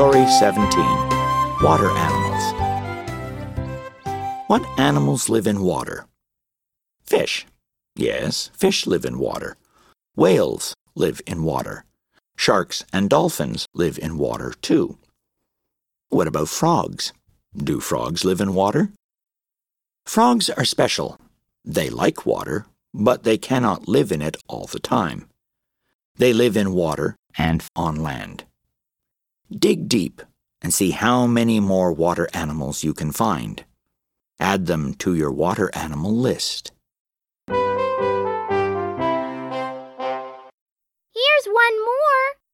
Story 17 Water Animals. What animals live in water? Fish. Yes, fish live in water. Whales live in water. Sharks and dolphins live in water too. What about frogs? Do frogs live in water? Frogs are special. They like water, but they cannot live in it all the time. They live in water and on land. Dig deep and see how many more water animals you can find. Add them to your water animal list. Here's one more.